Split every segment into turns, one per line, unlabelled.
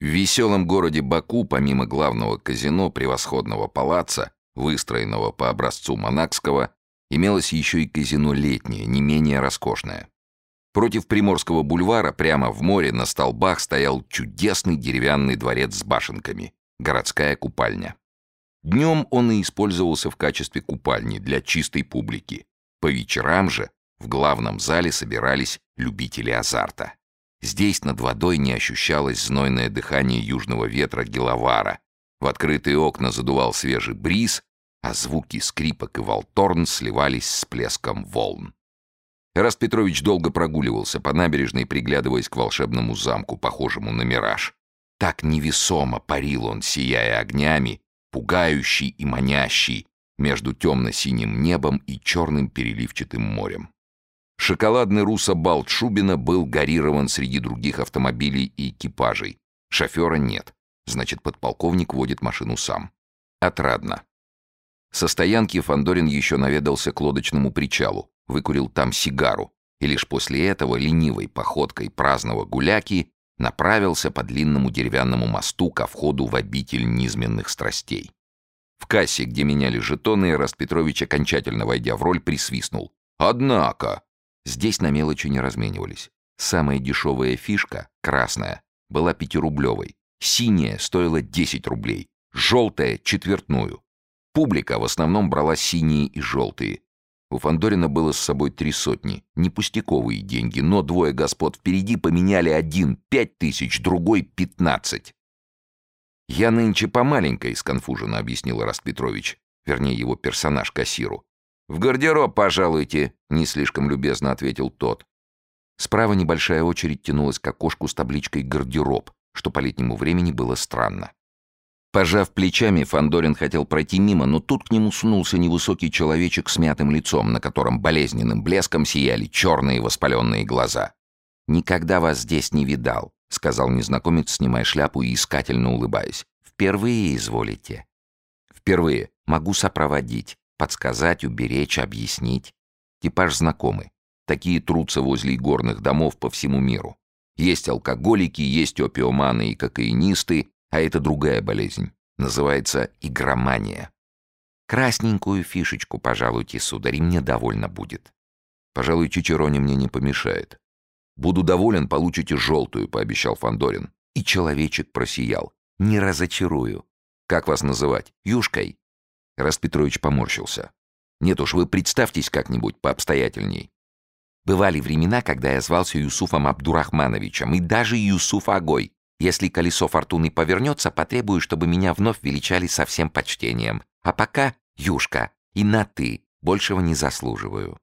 В веселом городе Баку, помимо главного казино превосходного палаца, выстроенного по образцу Монакского, имелось еще и казино летнее, не менее роскошное. Против Приморского бульвара, прямо в море, на столбах стоял чудесный деревянный дворец с башенками, городская купальня. Днем он и использовался в качестве купальни для чистой публики. По вечерам же в главном зале собирались любители азарта. Здесь над водой не ощущалось знойное дыхание южного ветра Геловара. В открытые окна задувал свежий бриз, а звуки скрипок и волторн сливались с плеском волн. Эраст Петрович долго прогуливался по набережной, приглядываясь к волшебному замку, похожему на мираж. Так невесомо парил он, сияя огнями, пугающий и манящий, между темно-синим небом и черным переливчатым морем. Шоколадный руссо Балт Шубина был гарирован среди других автомобилей и экипажей. Шофера нет, значит, подполковник водит машину сам. Отрадно. Со стоянки Фандорин еще наведался к лодочному причалу, выкурил там сигару, и лишь после этого ленивой походкой праздного гуляки направился по длинному деревянному мосту ко входу в обитель низменных страстей. В кассе, где меняли жетоны, Раст Петрович, окончательно войдя в роль, присвистнул. «Однако!» Здесь на мелочи не разменивались. Самая дешевая фишка, красная, была пятирублевой. Синяя стоила 10 рублей. Желтая — четвертную. Публика в основном брала синие и желтые. У Фандорина было с собой три сотни. Не пустяковые деньги, но двое господ впереди поменяли один — пять тысяч, другой — пятнадцать. «Я нынче по маленькой», — сконфуженно объяснил Раст Петрович. Вернее, его персонаж кассиру. «В гардероб пожалуйте», — не слишком любезно ответил тот. Справа небольшая очередь тянулась к окошку с табличкой «Гардероб», что по летнему времени было странно. Пожав плечами, Фандорин хотел пройти мимо, но тут к нему сунулся невысокий человечек с мятым лицом, на котором болезненным блеском сияли черные воспаленные глаза. «Никогда вас здесь не видал», — сказал незнакомец, снимая шляпу и искательно улыбаясь. «Впервые изволите». «Впервые. Могу сопроводить. Подсказать, уберечь, объяснить. Типаж знакомый. Такие трутся возле игорных домов по всему миру. Есть алкоголики, есть опиоманы и кокаинисты, а это другая болезнь. Называется игромания. Красненькую фишечку, пожалуйте, сударь, мне довольно будет. Пожалуй, чичероне мне не помешает. Буду доволен, получите желтую, пообещал Фандорин. И человечек просиял. Не разочарую. Как вас называть? Юшкой? Раст Петрович поморщился. «Нет уж, вы представьтесь как-нибудь пообстоятельней». Бывали времена, когда я звался Юсуфом Абдурахмановичем, и даже Юсуф Агой. Если колесо фортуны повернется, потребую, чтобы меня вновь величали со всем почтением. А пока, Юшка, и на «ты», большего не заслуживаю».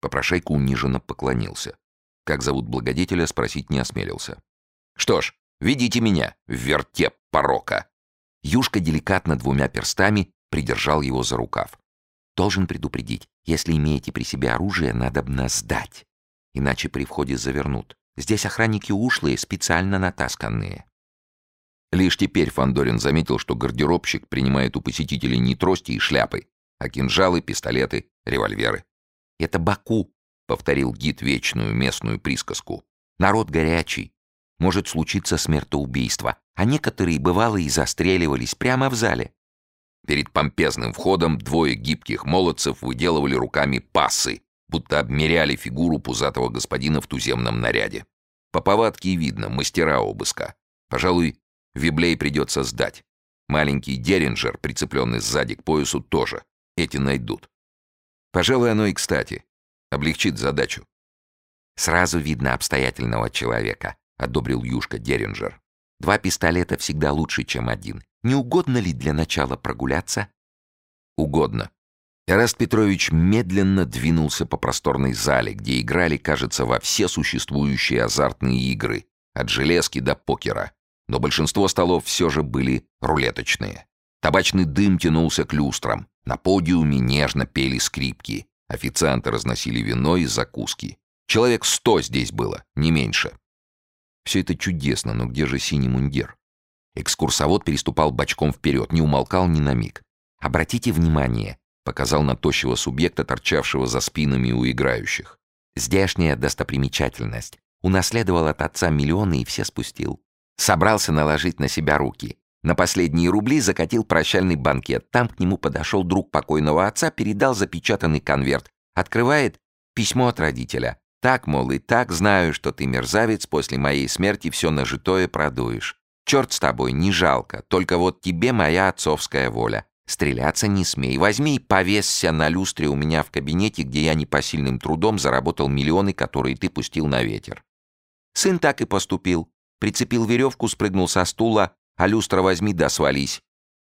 Попрошайка униженно поклонился. Как зовут благодетеля, спросить не осмелился. «Что ж, ведите меня в вертеп порока». Юшка деликатно двумя перстами придержал его за рукав. «Должен предупредить, если имеете при себе оружие, надо бы сдать. Иначе при входе завернут. Здесь охранники ушлые, специально натасканные». Лишь теперь Фандорин заметил, что гардеробщик принимает у посетителей не трости и шляпы, а кинжалы, пистолеты, револьверы. «Это Баку», — повторил гид вечную местную присказку. «Народ горячий. Может случиться смертоубийство, а некоторые, бывало, и застреливались прямо в зале. Перед помпезным входом двое гибких молодцев выделывали руками пасы, будто обмеряли фигуру пузатого господина в туземном наряде. По повадке видно, мастера обыска. Пожалуй, Виблей придется сдать. Маленький Деринджер, прицепленный сзади к поясу, тоже. Эти найдут. Пожалуй, оно и кстати. Облегчит задачу. «Сразу видно обстоятельного человека», — одобрил Юшка Деринджер. «Два пистолета всегда лучше, чем один. Не угодно ли для начала прогуляться?» «Угодно». Эраст Петрович медленно двинулся по просторной зале, где играли, кажется, во все существующие азартные игры, от железки до покера. Но большинство столов все же были рулеточные. Табачный дым тянулся к люстрам. На подиуме нежно пели скрипки. Официанты разносили вино и закуски. Человек сто здесь было, не меньше. Все это чудесно, но где же синий мундир? Экскурсовод переступал бочком вперед, не умолкал ни на миг. «Обратите внимание», — показал на тощего субъекта, торчавшего за спинами у играющих. «Здешняя достопримечательность. Унаследовал от отца миллионы и все спустил.
Собрался наложить на себя руки. На последние рубли закатил прощальный банкет. Там к нему подошел друг покойного отца, передал запечатанный конверт. Открывает письмо от родителя. Так, мол, и так знаю, что ты мерзавец, после моей смерти все нажитое продуешь. Черт с тобой, не жалко, только вот тебе моя отцовская воля. Стреляться не смей. Возьми и повесься на люстре у меня в кабинете, где я непосильным трудом заработал миллионы, которые ты пустил на ветер. Сын так и поступил. Прицепил веревку, спрыгнул со стула, а люстра возьми да свались.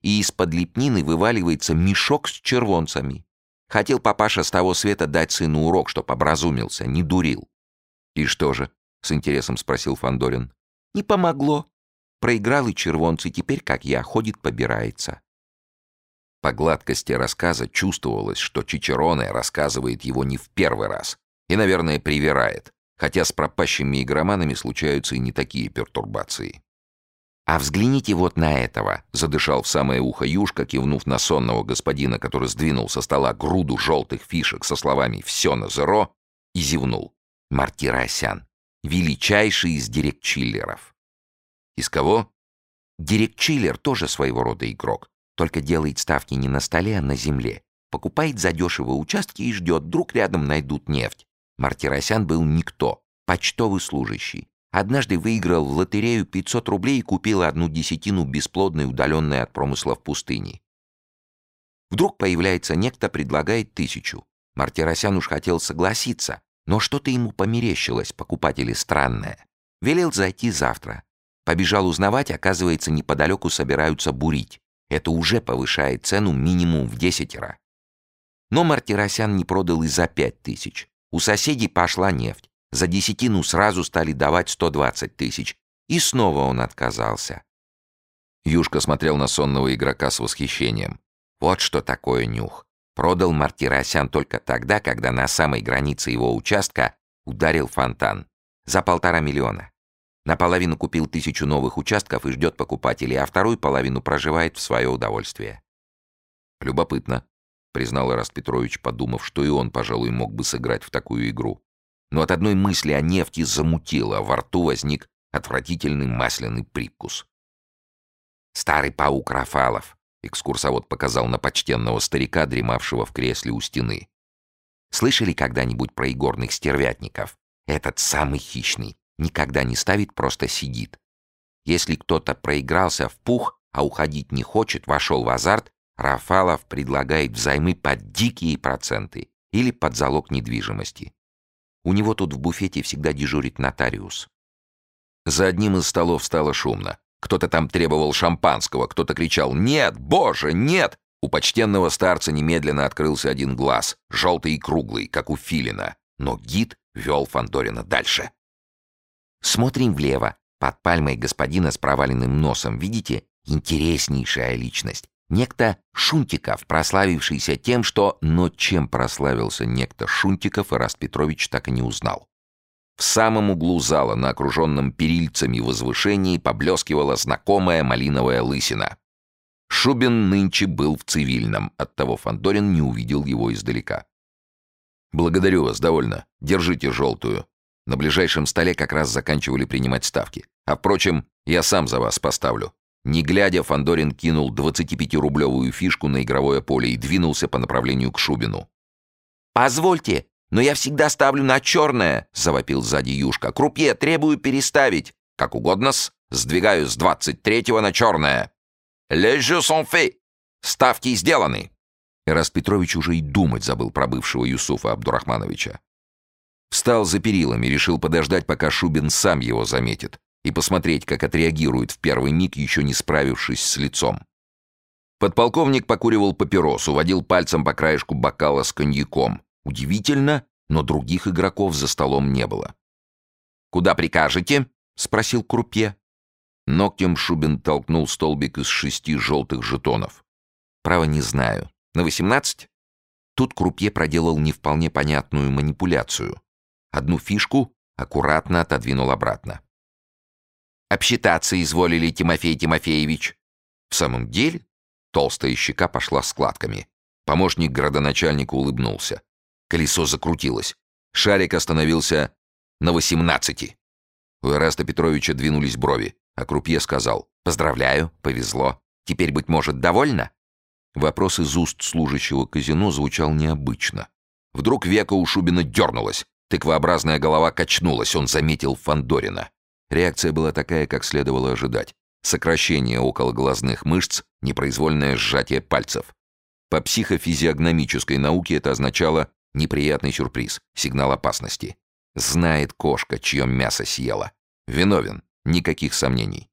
И из-под лепнины вываливается мешок с червонцами. Хотел папаша с того света дать сыну урок, чтоб образумился, не дурил. «И что же?» — с интересом спросил Фандорин. «Не помогло. Проиграл и червонцы, теперь, как я, ходит, побирается». По гладкости рассказа чувствовалось, что Чичероне рассказывает его не в первый раз и, наверное, привирает, хотя с пропащими игроманами случаются и не такие пертурбации. «А взгляните вот на этого!» — задышал в самое ухо Юшка, кивнув на сонного господина, который сдвинул со стола груду желтых фишек со словами «все на зеро» и зевнул. Мартиросян. Величайший из директ-чиллеров. Из кого? Директ-чиллер тоже своего рода игрок. Только делает ставки не на столе, а на земле. Покупает задешево участки и ждет, вдруг рядом найдут нефть. Мартиросян был никто, почтовый служащий. Однажды выиграл в лотерею 500 рублей и купил одну десятину бесплодной, удаленной от промысла в пустыне. Вдруг появляется некто, предлагает тысячу. Мартиросян уж хотел согласиться, но что-то ему померещилось, покупатели странное. Велел зайти завтра. Побежал узнавать, оказывается, неподалеку собираются бурить. Это уже повышает цену минимум в десятеро. Но Мартиросян не продал и за пять тысяч. У соседей пошла нефть. За десятину сразу стали давать 120 тысяч. И снова он отказался. Юшка смотрел на сонного игрока с восхищением. Вот что такое нюх. Продал Мартиросян только тогда, когда на самой границе его участка ударил фонтан. За полтора миллиона. Наполовину купил тысячу новых участков и ждет покупателей, а вторую половину проживает в свое удовольствие. «Любопытно», — признал Ираст Петрович, подумав, что и он, пожалуй, мог бы сыграть в такую игру. Но от одной мысли о нефти замутило, а во рту возник отвратительный масляный привкус. «Старый паук Рафалов», — экскурсовод показал на почтенного старика, дремавшего в кресле у стены. «Слышали когда-нибудь про игорных стервятников? Этот самый хищный. Никогда не ставит, просто сидит. Если кто-то проигрался в пух, а уходить не хочет, вошел в азарт, Рафалов предлагает взаймы под дикие проценты или под залог недвижимости. У него тут в буфете всегда дежурит нотариус. За одним из столов стало шумно. Кто-то там требовал шампанского, кто-то кричал «Нет, боже, нет!» У почтенного старца немедленно открылся один глаз, желтый и круглый, как у филина. Но гид вел Фандорина дальше. Смотрим влево. Под пальмой господина с проваленным носом, видите? Интереснейшая личность. Некто Шунтиков, прославившийся тем, что... Но чем прославился некто Шунтиков, Ираст Петрович так и не узнал. В самом углу зала, на окруженном перильцами возвышении, поблескивала знакомая малиновая лысина. Шубин нынче был в цивильном, оттого Фандорин не увидел его издалека. «Благодарю вас, довольно. Держите желтую. На ближайшем столе как раз заканчивали принимать ставки. А впрочем, я сам за вас поставлю. Не глядя, Фандорин кинул 25-рублевую фишку на игровое поле и двинулся по направлению к Шубину. «Позвольте, но я всегда ставлю на черное!» — завопил сзади Юшка. «Крупье, требую переставить!» «Как угодно-с. Сдвигаю с 23-го на черное!» «Les jeux sont faits!» «Ставки сделаны!» Ирас Петрович уже и думать забыл про бывшего Юсуфа Абдурахмановича. Встал за перилами, решил подождать, пока Шубин сам его заметит, и посмотреть, как отреагирует в первый миг, еще не справившись с лицом. Подполковник покуривал папиросу, водил пальцем по краешку бокала с коньяком. Удивительно, но других игроков за столом не было. «Куда прикажете?» — спросил Крупье. Ногтем Шубин толкнул столбик из шести желтых жетонов. «Право не знаю. На восемнадцать?» Тут Крупье проделал не вполне понятную манипуляцию. Одну фишку аккуратно отодвинул обратно. «Обсчитаться изволили, Тимофей Тимофеевич». В самом деле толстая щека пошла складками. Помощник градоначальника улыбнулся. Колесо закрутилось. Шарик остановился на восемнадцати. У Эраста Петровича двинулись брови. А крупье сказал «Поздравляю, повезло. Теперь, быть может, довольна?» Вопрос из уст служащего казино звучал необычно. Вдруг века у Шубина дернулась. Тыквообразная голова качнулась, он заметил Фандорина. Реакция была такая, как следовало ожидать. Сокращение около глазных мышц, непроизвольное сжатие пальцев. По психофизиогномической науке это означало неприятный сюрприз, сигнал опасности. Знает кошка, чье мясо съела. Виновен, никаких сомнений.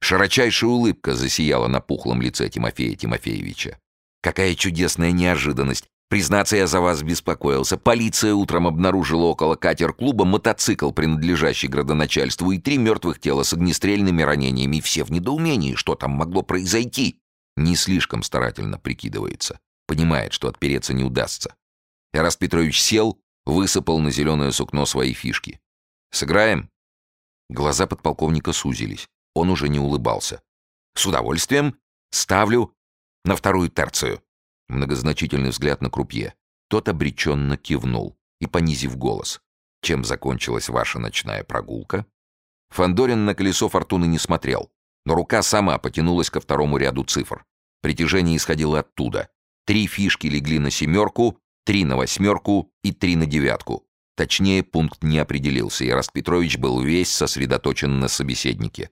Широчайшая улыбка засияла на пухлом лице Тимофея Тимофеевича. Какая чудесная неожиданность! Признаться, я за вас беспокоился. Полиция утром обнаружила около катер-клуба мотоцикл, принадлежащий градоначальству, и три мертвых тела с огнестрельными ранениями. Все в недоумении, что там могло произойти. Не слишком старательно прикидывается. Понимает, что отпереться не удастся. Эраст Петрович сел, высыпал на зеленое сукно свои фишки. «Сыграем?» Глаза подполковника сузились. Он уже не улыбался. «С удовольствием. Ставлю на вторую терцию». Многозначительный взгляд на крупье. Тот обреченно кивнул и, понизив голос. «Чем закончилась ваша ночная прогулка?» Фандорин на колесо фортуны не смотрел, но рука сама потянулась ко второму ряду цифр. Притяжение исходило оттуда. Три фишки легли на семерку, три на восьмерку и три на девятку. Точнее, пункт не определился, и Раст Петрович был весь сосредоточен на собеседнике.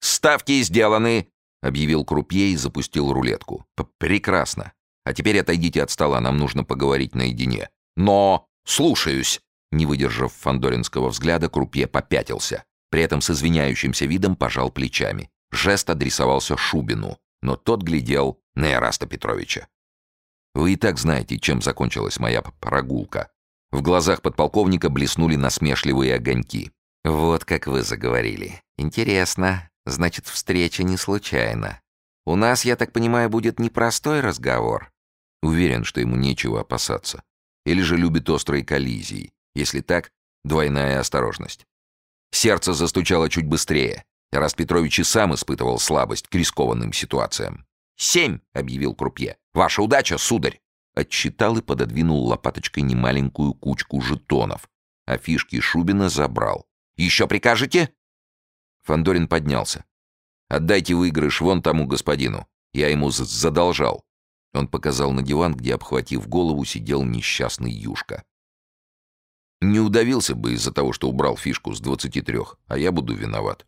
«Ставки сделаны!» — объявил крупье и запустил рулетку. «Прекрасно. А теперь отойдите от стола, нам нужно поговорить наедине. Но... Слушаюсь!» Не выдержав фандоринского взгляда, крупье попятился. При этом с извиняющимся видом пожал плечами. Жест адресовался Шубину, но тот глядел на Эраста Петровича. «Вы и так знаете, чем закончилась моя прогулка». В глазах подполковника блеснули насмешливые огоньки. «Вот как вы заговорили. Интересно. Значит, встреча не случайна. У нас, я так понимаю, будет непростой разговор. Уверен, что ему нечего опасаться. Или же любит острые коллизии. Если так, двойная осторожность. Сердце застучало чуть быстрее. Раз Петрович и сам испытывал слабость к рискованным ситуациям. «Семь!» — объявил крупье. «Ваша удача, сударь!» Отчитал и пододвинул лопаточкой немаленькую кучку жетонов. А фишки Шубина забрал. «Еще прикажете?» Фандорин поднялся. «Отдайте выигрыш вон тому господину. Я ему задолжал. Он показал на диван, где, обхватив голову, сидел несчастный Юшка. Не удавился бы из-за того, что убрал фишку с двадцати трех, а я буду виноват.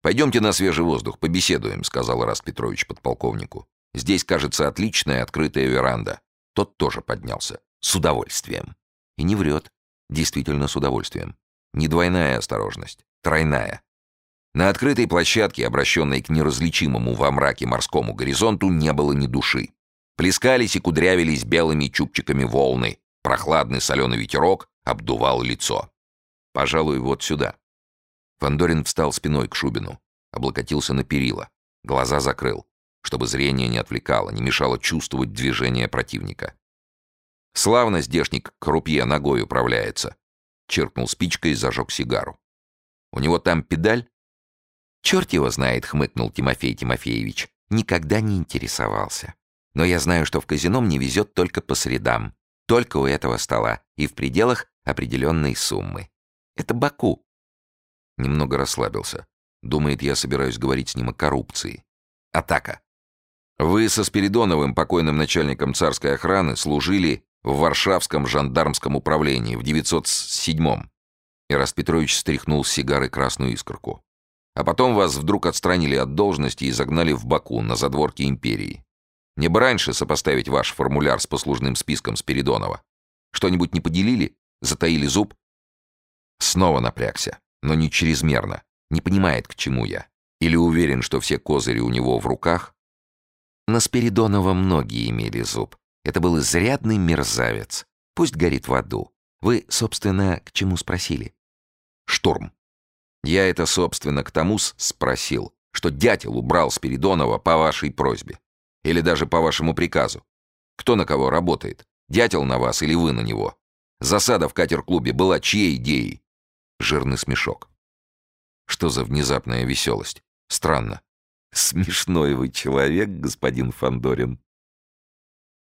«Пойдемте на свежий воздух, побеседуем», — сказал Раст Петрович подполковнику. «Здесь, кажется, отличная открытая веранда». Тот тоже поднялся. С удовольствием. И не врет. Действительно с удовольствием. Не двойная осторожность, тройная. На открытой площадке, обращенной к неразличимому во мраке морскому горизонту, не было ни души. Плескались и кудрявились белыми чубчиками волны. Прохладный соленый ветерок обдувал лицо. «Пожалуй, вот сюда». Фандорин встал спиной к Шубину, облокотился на перила, глаза закрыл, чтобы зрение не отвлекало, не мешало чувствовать движение противника. «Славно здешник крупье ногой управляется», — чиркнул спичкой и зажег сигару. «У него там педаль?» «Черт его знает», — хмыкнул Тимофей Тимофеевич. «Никогда не интересовался. Но я знаю, что в казино мне везет только по средам. Только у этого стола. И в пределах определенной суммы. Это Баку». Немного расслабился. Думает, я собираюсь говорить с ним о коррупции. Атака. Вы со Спиридоновым, покойным начальником царской охраны, служили в Варшавском жандармском управлении в 907-м. Ираст Петрович стряхнул с сигары красную искорку. А потом вас вдруг отстранили от должности и загнали в Баку, на задворке империи. Не бы раньше сопоставить ваш формуляр с послужным списком Спиридонова. Что-нибудь не поделили? Затаили зуб? Снова напрягся, но не чрезмерно. Не понимает, к чему я. Или уверен, что все козыри у него в руках? На Спиридонова многие имели зуб. Это был изрядный мерзавец. Пусть горит в аду. Вы, собственно, к чему спросили? Штурм. Я это, собственно, к тому спросил, что дятел убрал Спиридонова по вашей просьбе. Или даже по вашему приказу. Кто на кого работает? Дятел на вас или вы на него? Засада в катер-клубе была чьей идеей? Жирный смешок. Что за внезапная веселость? Странно. Смешной вы человек, господин Фандорин.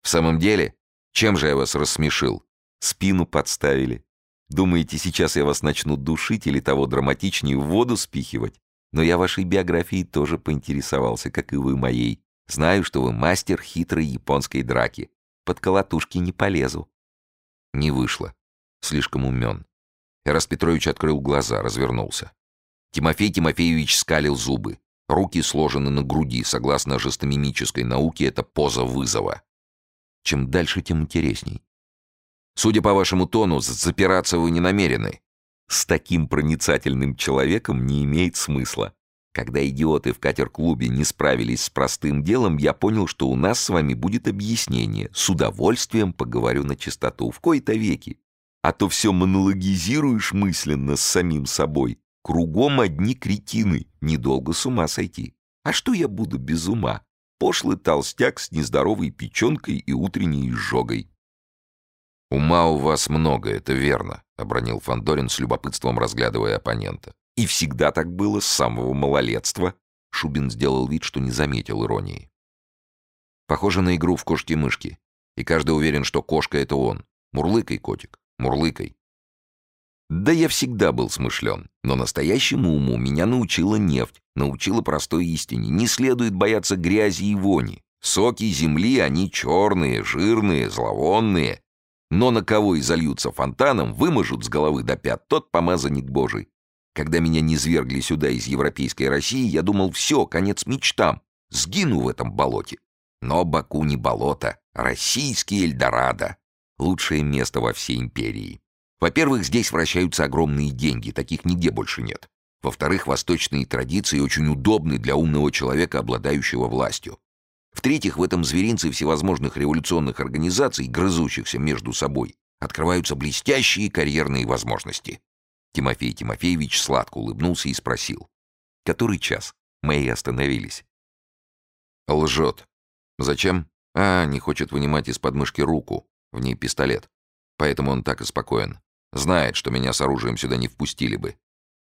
В самом деле, чем же я вас рассмешил? Спину подставили. Думаете, сейчас я вас начну душить или того драматичнее в воду спихивать? Но я вашей биографией тоже поинтересовался, как и вы моей. Знаю, что вы мастер хитрой японской драки. Под колотушки не полезу».
Не вышло. Слишком умен. Эрас Петрович открыл глаза, развернулся. Тимофей Тимофеевич скалил зубы. Руки сложены на груди. Согласно жестомимической науке, это поза вызова. Чем дальше, тем интересней. Судя по вашему тону, запираться вы не намерены.
С таким проницательным человеком не имеет смысла. Когда идиоты в катер-клубе не справились с простым делом, я понял, что у нас с вами будет объяснение. С удовольствием поговорю на чистоту, в кои-то веки. А то все монологизируешь мысленно с самим собой. Кругом одни кретины, недолго с ума сойти. А что я буду без ума? Пошлый толстяк с нездоровой печенкой и утренней изжогой.
«Ума у вас много, это верно», — обронил Фандорин с любопытством, разглядывая оппонента.
«И всегда так было, с самого малолетства». Шубин сделал вид, что не заметил иронии.
«Похоже на игру в кошки-мышки. И каждый уверен, что кошка — это он. Мурлыкай, котик, мурлыкай».
Да я всегда был смышлен, но настоящему уму меня научила нефть, научила простой истине. Не следует бояться грязи и вони. Соки земли, они черные, жирные, зловонные, но на кого и зальются фонтаном, вымажут с головы до пят тот помазанник Божий. Когда меня не свергли сюда из европейской России, я думал, все, конец мечтам, сгину в этом болоте. Но Баку не болото, российский Эльдорадо. Лучшее место во всей империи. Во-первых, здесь вращаются огромные деньги, таких нигде больше нет. Во-вторых, восточные традиции очень удобны для умного человека, обладающего властью. В-третьих, в этом зверинце всевозможных революционных организаций, грызущихся между собой, открываются блестящие карьерные возможности. Тимофей Тимофеевич сладко улыбнулся и спросил. «Который час? Мои остановились».
«Лжет. Зачем? А, не хочет вынимать из подмышки руку. В ней пистолет. Поэтому он так и спокоен. Знает, что меня с оружием сюда не впустили бы.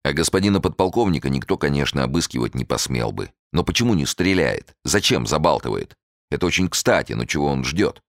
А господина подполковника никто, конечно, обыскивать не посмел бы. Но почему не стреляет? Зачем забалтывает? Это очень кстати, но чего он ждет?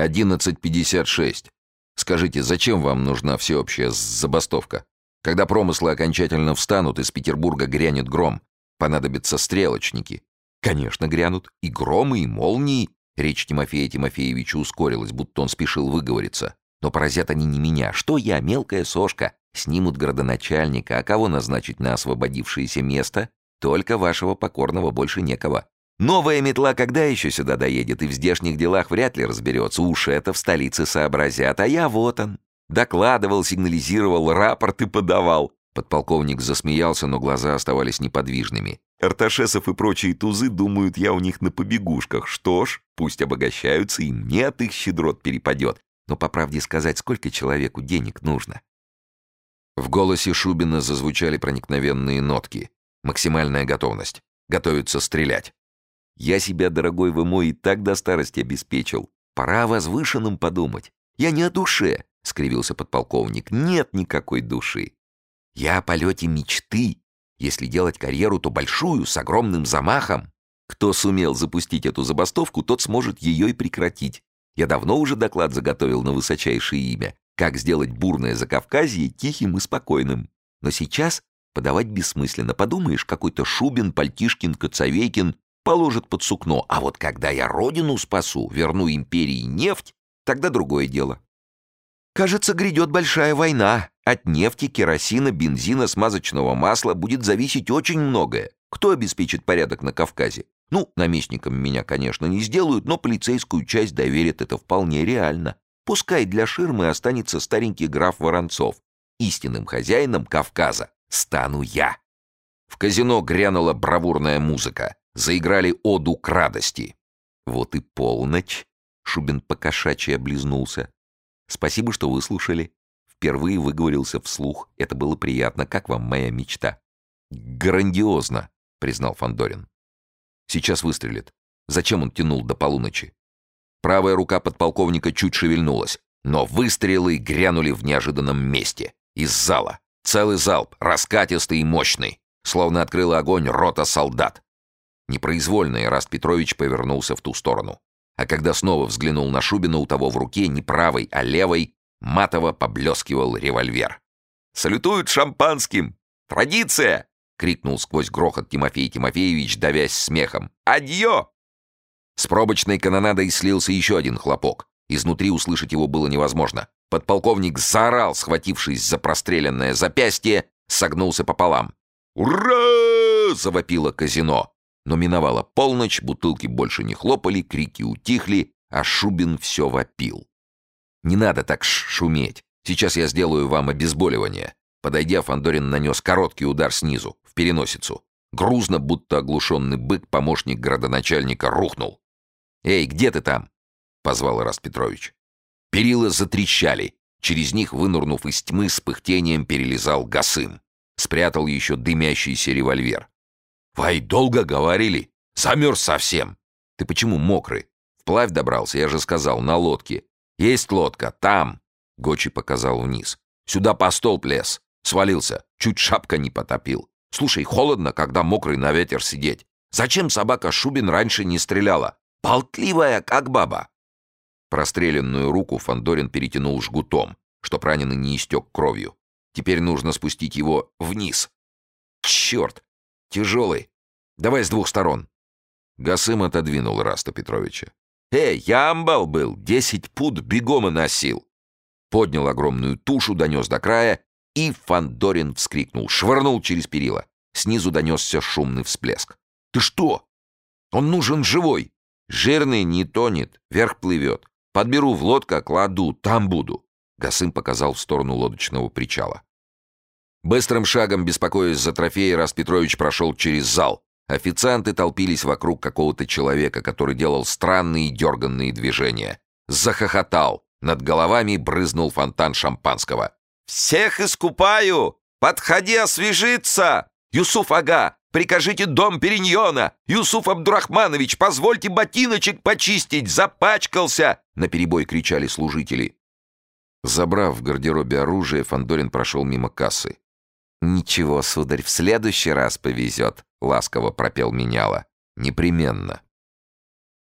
11.56. Скажите, зачем вам нужна всеобщая забастовка? Когда промыслы окончательно встанут, из Петербурга грянет гром. Понадобятся стрелочники. Конечно, грянут. И громы, и молнии. Речь Тимофея Тимофеевича ускорилась, будто он спешил выговориться. Но поразят они не меня. Что я, мелкая сошка? Снимут градоначальника, а кого назначить на освободившееся место? Только вашего покорного больше некого. Новая метла когда еще сюда доедет и в здешних делах вряд ли разберется. Уж это в столице сообразят, а я вот он. Докладывал, сигнализировал, рапорты подавал. Подполковник засмеялся, но глаза оставались неподвижными. Арташесов и прочие тузы думают, я у них на побегушках. Что ж, пусть обогащаются, и мне от их щедрот перепадет. Но, по правде сказать, сколько человеку денег нужно? В голосе Шубина зазвучали проникновенные нотки. Максимальная готовность. Готовится стрелять.
Я себя, дорогой вы мой, и так до старости обеспечил. Пора о возвышенном подумать. Я не о душе, — скривился подполковник. Нет никакой души. Я о полете мечты. Если делать карьеру, то большую, с огромным замахом. Кто сумел запустить эту забастовку, тот сможет ее и прекратить. Я давно уже доклад заготовил на высочайшее имя. Как сделать бурное Закавказье тихим и спокойным. Но сейчас подавать бессмысленно. Подумаешь, какой-то Шубин, Пальтишкин, Коцовейкин положит под сукно. А вот когда я родину спасу, верну империи нефть, тогда другое дело. Кажется, грядет большая война. От нефти, керосина, бензина, смазочного масла будет зависеть очень многое. Кто обеспечит порядок на Кавказе? Ну, наместником меня, конечно, не сделают, но полицейскую часть доверят, это вполне реально. Пускай для ширмы останется старенький граф Воронцов. Истинным хозяином Кавказа стану я. В казино грянула бравурная музыка. Заиграли оду к радости. Вот и полночь. Шубин покошачьи облизнулся. Спасибо, что выслушали. Впервые выговорился вслух. Это было приятно. Как вам моя мечта?
Грандиозно, признал Фандорин. Сейчас выстрелит. Зачем он тянул до полуночи? Правая рука подполковника чуть шевельнулась, но выстрелы грянули в неожиданном месте. Из зала. Целый залп, раскатистый и мощный. Словно открыла огонь рота солдат. Непроизвольно Ираст Петрович повернулся в ту сторону. А когда снова взглянул на Шубина, у того в руке не правой, а левой, матово поблескивал револьвер. «Салютуют шампанским! Традиция!»
— крикнул сквозь грохот Тимофей Тимофеевич, давясь смехом. «Адьё!» С пробочной канонадой слился еще один хлопок. Изнутри услышать его было невозможно. Подполковник заорал, схватившись за простреленное запястье, согнулся пополам. «Ура!» — завопило казино. Но миновала полночь, бутылки больше не хлопали, крики утихли, а Шубин все вопил. «Не надо так шуметь. Сейчас я сделаю вам обезболивание». Подойдя, Фандорин нанес короткий удар снизу, в переносицу. Грузно, будто оглушенный бык, помощник градоначальника рухнул. «Эй, где ты там?» — позвал Ираст Петрович. Перила затрещали. Через них, вынурнув из тьмы, с пыхтением перелезал Гасым. Спрятал еще дымящийся револьвер. «Вай, долго говорили? Замерз совсем!» «Ты почему мокрый? Вплавь добрался, я же сказал, на лодке. Есть лодка, там!» Гочи показал вниз. «Сюда по столб лез. Свалился. Чуть шапка не потопил. Слушай, холодно, когда мокрый на ветер сидеть. Зачем собака Шубин раньше не стреляла? Болтливая, как баба!» Простреленную руку Фандорин перетянул жгутом, чтоб раненый не истек кровью. Теперь нужно спустить его вниз. «Черт! Тяжелый! Давай с двух сторон!» Гасым отодвинул Раста Петровича. «Эй, я амбал был, десять пуд бегом и носил!» Поднял огромную тушу, донес до края, и Фандорин вскрикнул, швырнул через перила. Снизу донесся шумный всплеск. «Ты что? Он нужен живой!» «Жирный не тонет, вверх плывет. Подберу в лодка, кладу, там буду». Гасым показал в сторону лодочного причала. Быстрым шагом, беспокоясь за трофеи, Рас Петрович прошел через зал. Официанты толпились вокруг какого-то человека, который делал странные дерганные движения. Захохотал. Над головами брызнул фонтан шампанского. «Всех искупаю! Подходи освежиться! Юсуф Ага, прикажите дом Периньона! Юсуф Абдурахманович, позвольте ботиночек почистить! Запачкался!» Наперебой кричали служители. Забрав в гардеробе оружие, Фандорин прошел мимо кассы. «Ничего, сударь, в следующий раз повезет», — ласково пропел меняла. «Непременно».